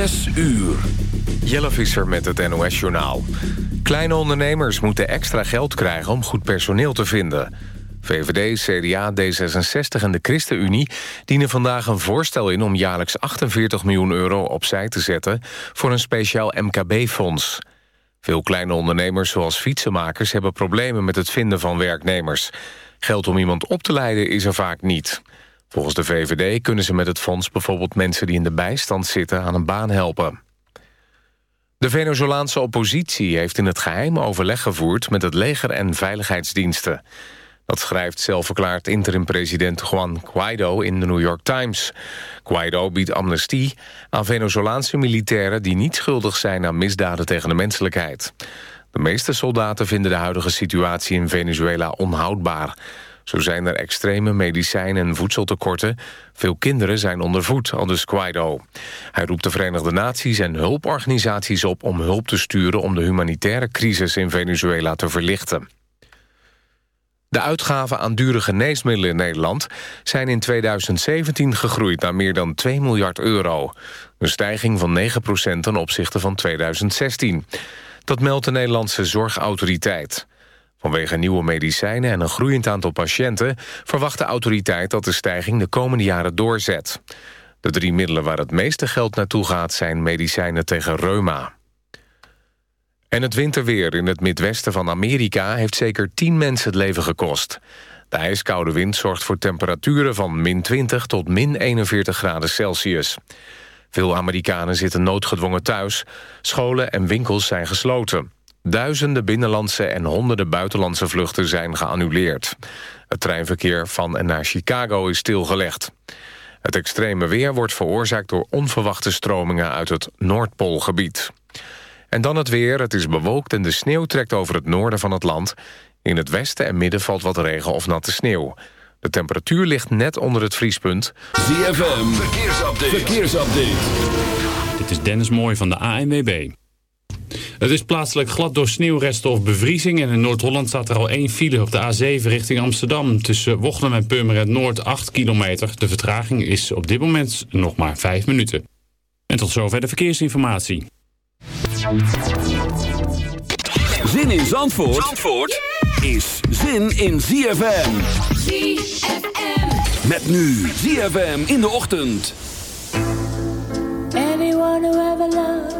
Zes uur. Jelle Visser met het NOS-journaal. Kleine ondernemers moeten extra geld krijgen om goed personeel te vinden. VVD, CDA, D66 en de ChristenUnie dienen vandaag een voorstel in... om jaarlijks 48 miljoen euro opzij te zetten voor een speciaal MKB-fonds. Veel kleine ondernemers zoals fietsenmakers hebben problemen met het vinden van werknemers. Geld om iemand op te leiden is er vaak niet. Volgens de VVD kunnen ze met het fonds bijvoorbeeld mensen die in de bijstand zitten aan een baan helpen. De Venezolaanse oppositie heeft in het geheim overleg gevoerd met het leger en veiligheidsdiensten. Dat schrijft zelfverklaard interim-president Juan Guaido in de New York Times. Guaido biedt amnestie aan Venezolaanse militairen... die niet schuldig zijn aan misdaden tegen de menselijkheid. De meeste soldaten vinden de huidige situatie in Venezuela onhoudbaar. Zo zijn er extreme medicijnen en voedseltekorten. Veel kinderen zijn ondervoed, aldus Guaido. Hij roept de Verenigde Naties en hulporganisaties op... om hulp te sturen om de humanitaire crisis in Venezuela te verlichten. De uitgaven aan dure geneesmiddelen in Nederland... zijn in 2017 gegroeid naar meer dan 2 miljard euro. Een stijging van 9% ten opzichte van 2016. Dat meldt de Nederlandse Zorgautoriteit. Vanwege nieuwe medicijnen en een groeiend aantal patiënten... verwacht de autoriteit dat de stijging de komende jaren doorzet. De drie middelen waar het meeste geld naartoe gaat... zijn medicijnen tegen reuma. En het winterweer in het midwesten van Amerika... heeft zeker tien mensen het leven gekost. De ijskoude wind zorgt voor temperaturen van min 20 tot min 41 graden Celsius. Veel Amerikanen zitten noodgedwongen thuis. Scholen en winkels zijn gesloten. Duizenden binnenlandse en honderden buitenlandse vluchten zijn geannuleerd. Het treinverkeer van en naar Chicago is stilgelegd. Het extreme weer wordt veroorzaakt door onverwachte stromingen uit het Noordpoolgebied. En dan het weer. Het is bewolkt en de sneeuw trekt over het noorden van het land. In het westen en midden valt wat regen of natte sneeuw. De temperatuur ligt net onder het vriespunt. ZFM, verkeersupdate. verkeersupdate. Dit is Dennis Mooij van de ANWB. Het is plaatselijk glad door sneeuwresten of bevriezing... en in Noord-Holland staat er al één file op de A7 richting Amsterdam... tussen Wochnum en Purmerend Noord 8 kilometer. De vertraging is op dit moment nog maar 5 minuten. En tot zover de verkeersinformatie. Zin in Zandvoort, Zandvoort is zin in ZFM. ZFM. Met nu ZFM in de ochtend. Anyone who ever loved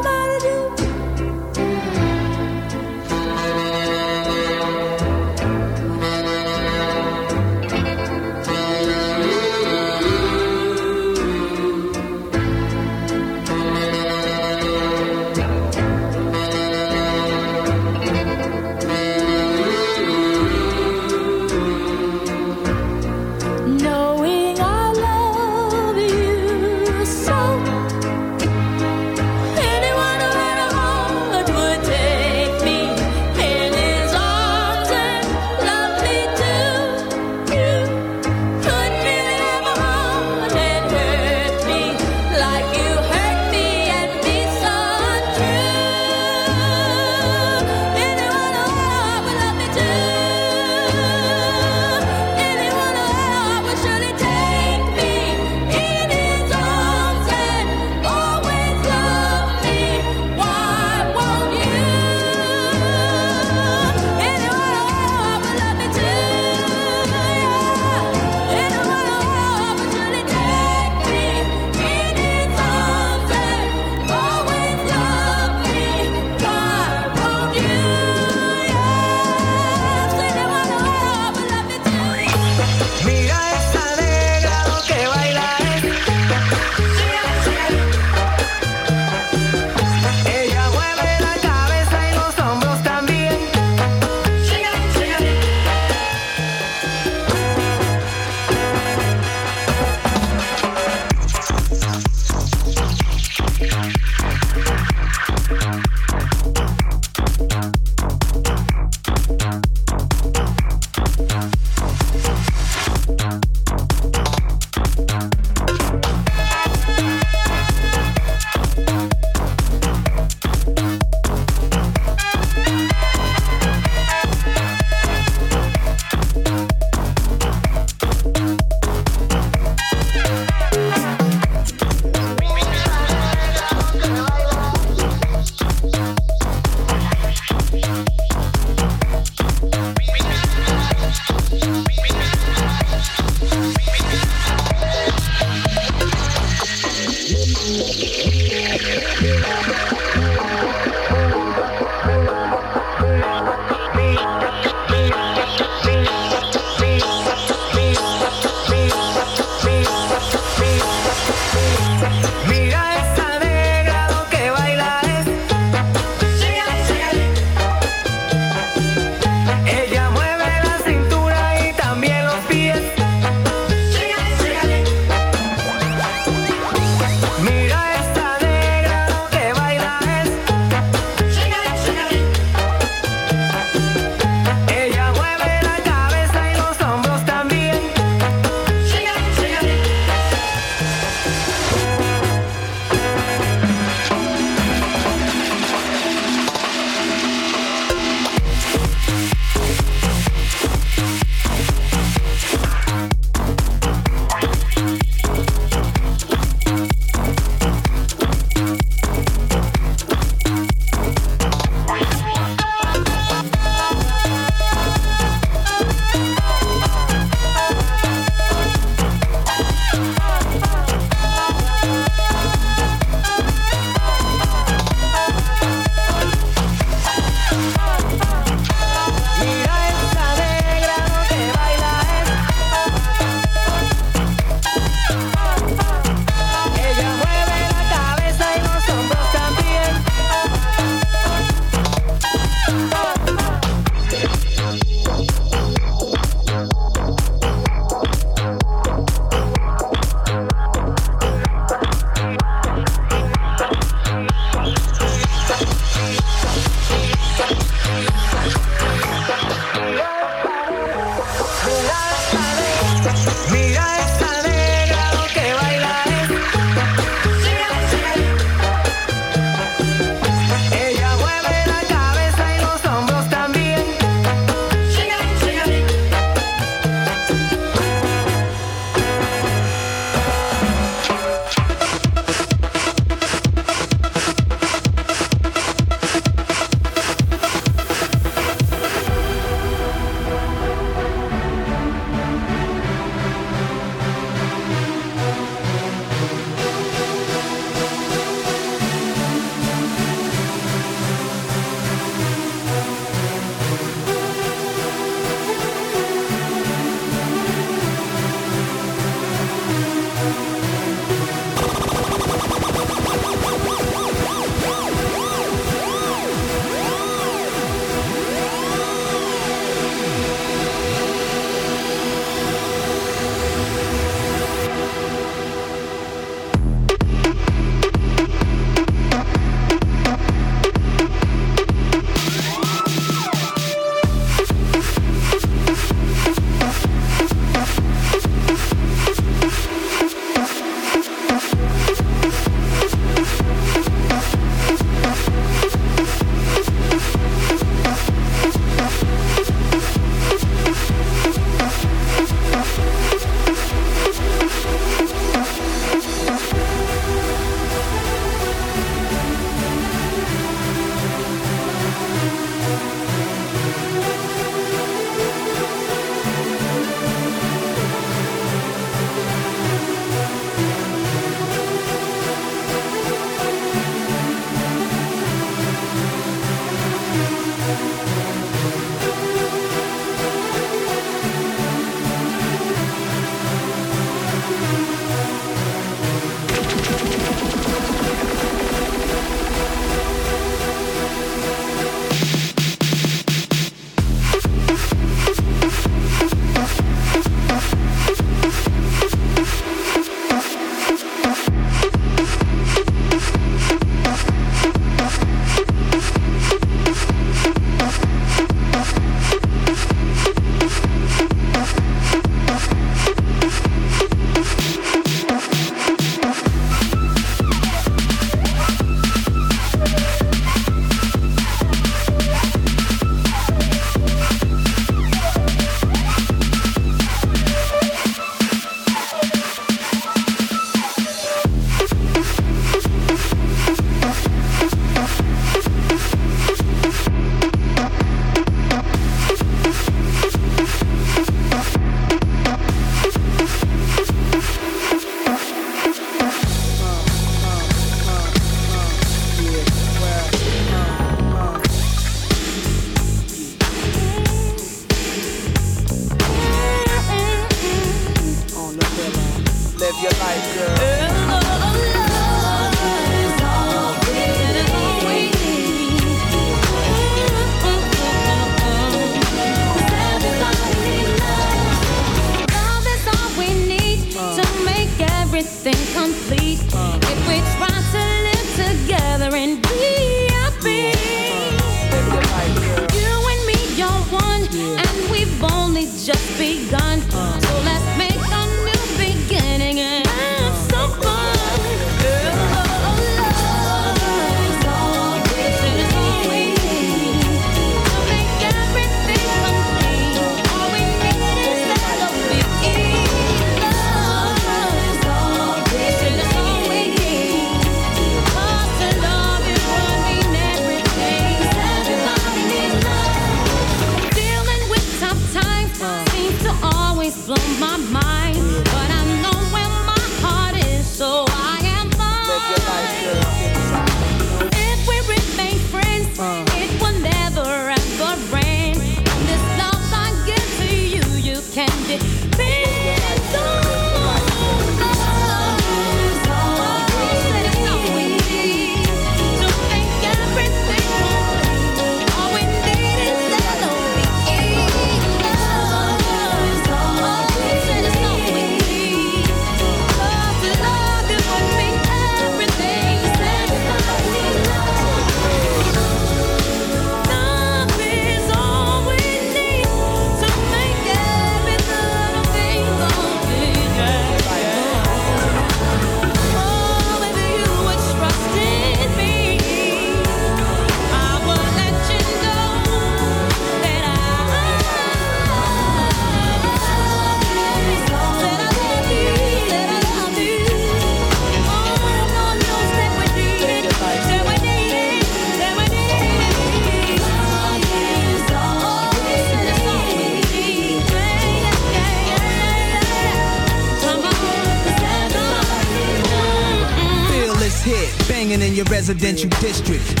residential district.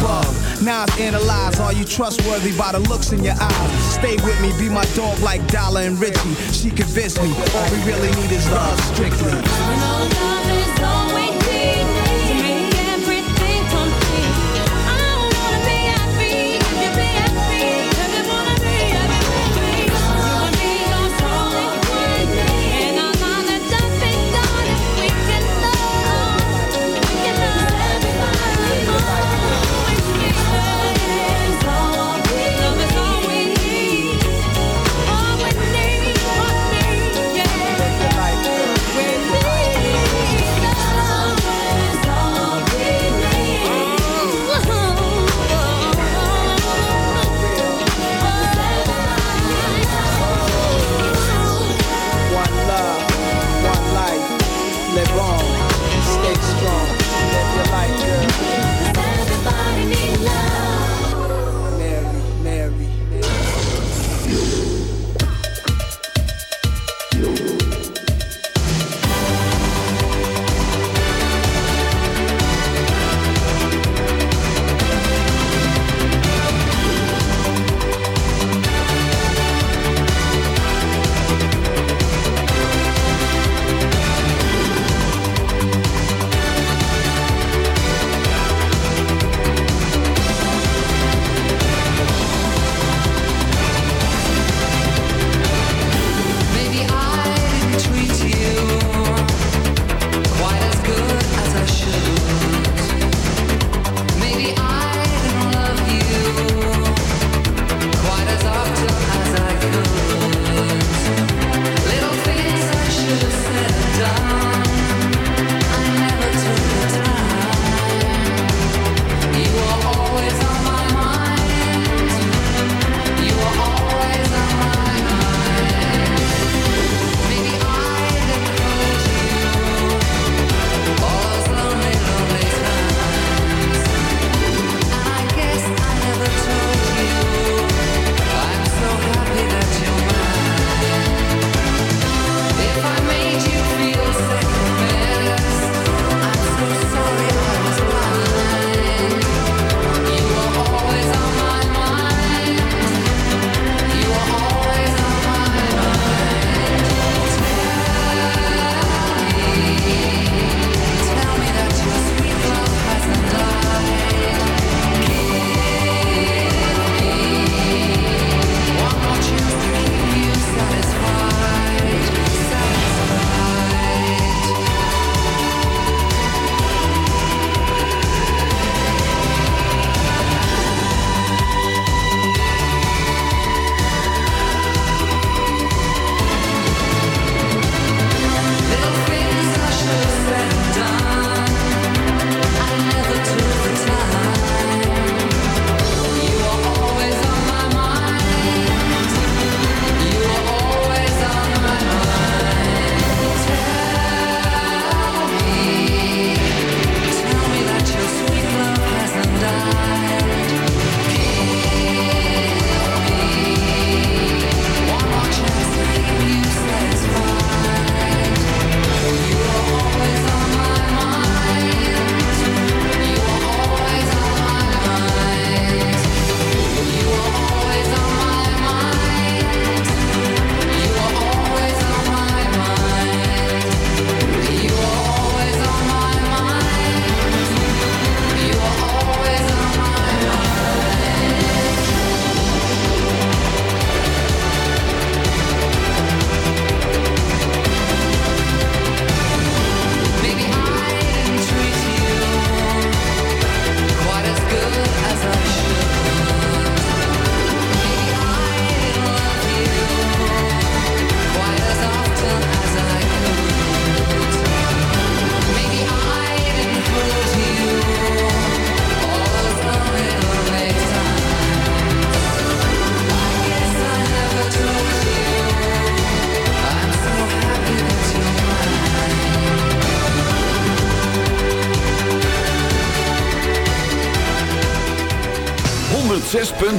bug. Now I analyze, are you trustworthy by the looks in your eyes? Stay with me, be my dog like Dollar and Richie. She convinced me, all we really need is love strictly. love is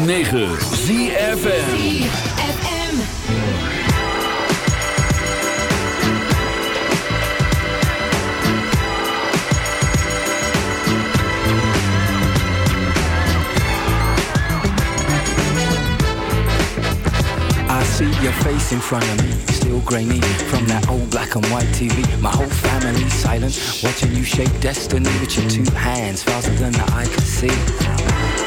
106.9 ZFM. I see your face in front of me, still grainy from that old black and white TV. My whole family silent, watching you shape destiny with your two hands faster than the eye can see.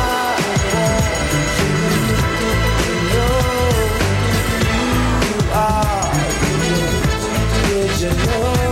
your know.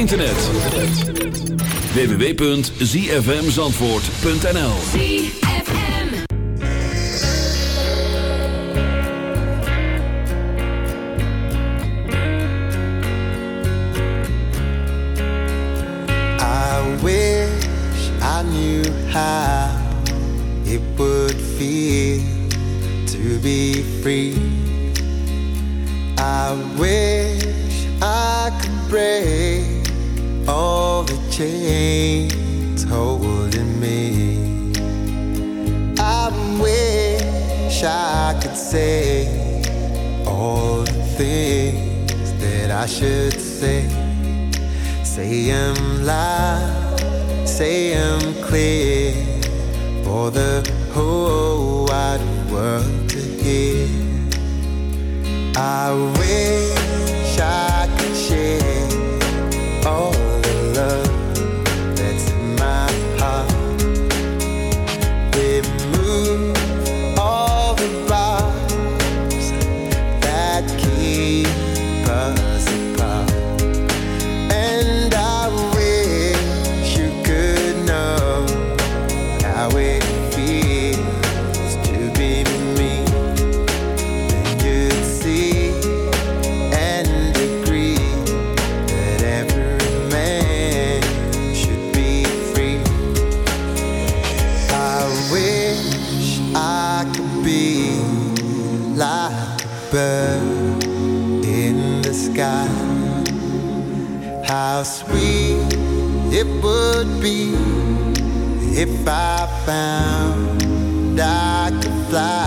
internet. www.zfmzandvoort.nl I wish I knew how it would feel to be free. I wish I could break all the chains holding me. I wish I could say all the things that I should say. Say I'm loud, say I'm clear for the whole wide world to hear. I wish. If I found I could fly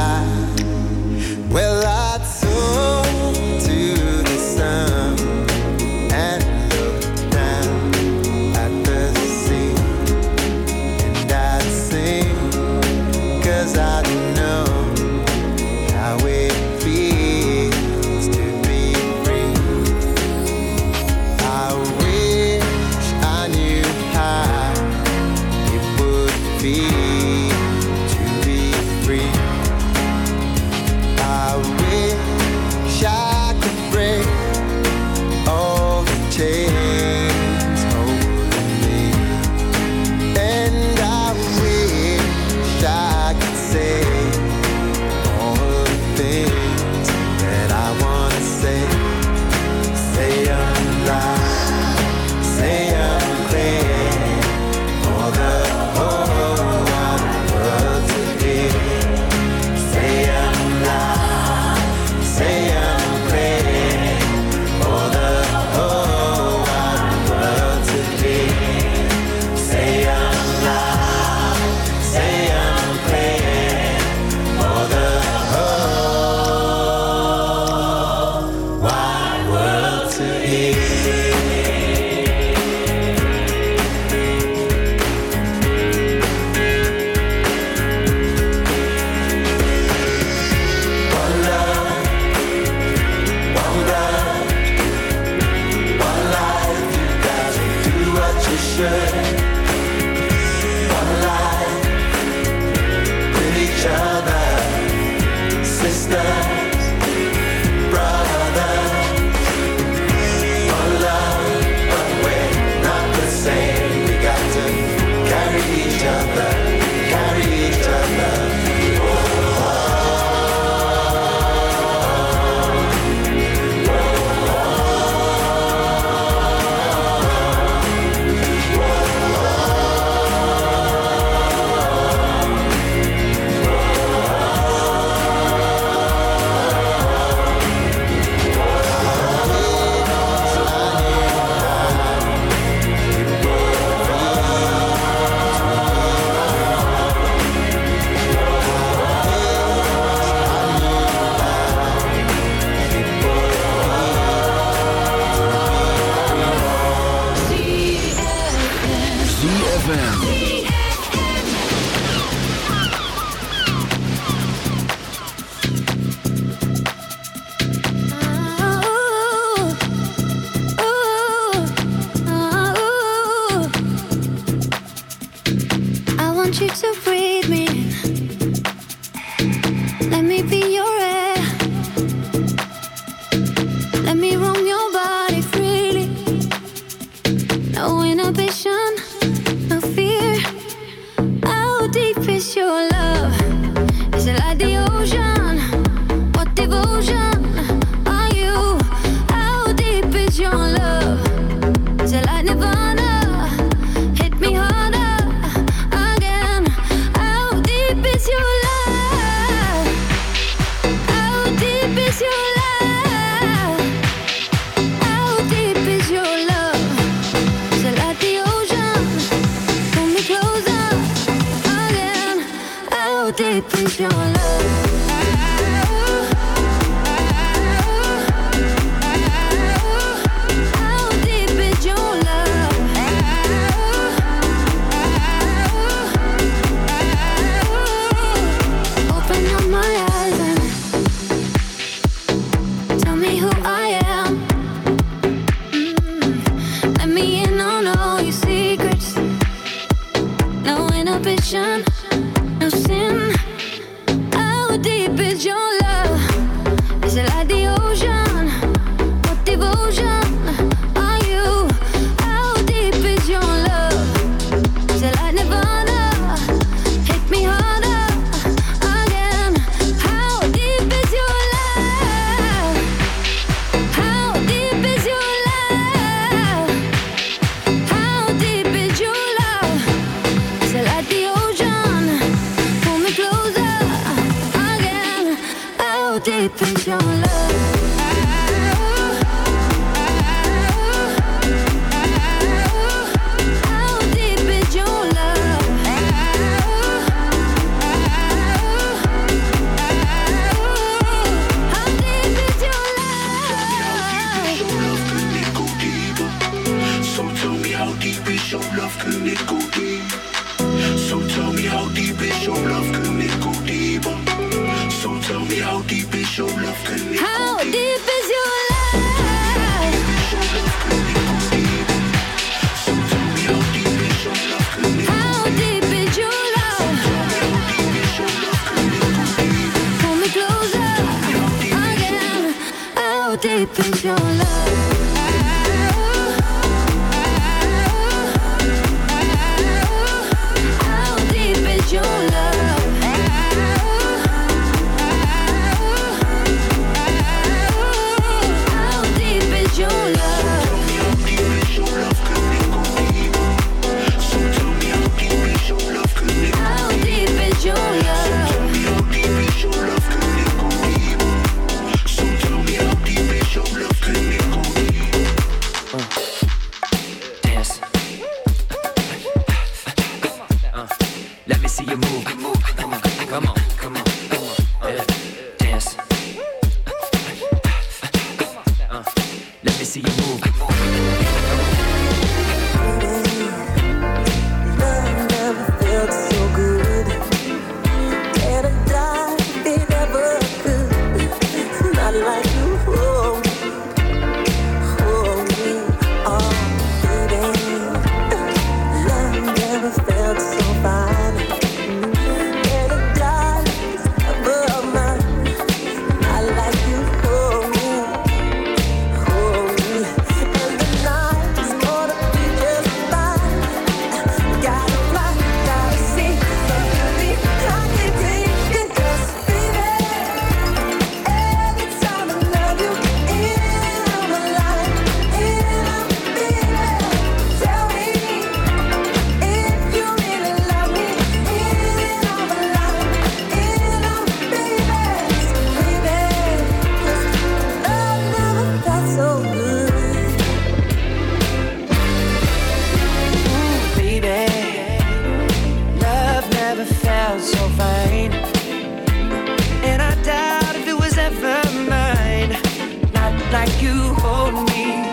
you hold me.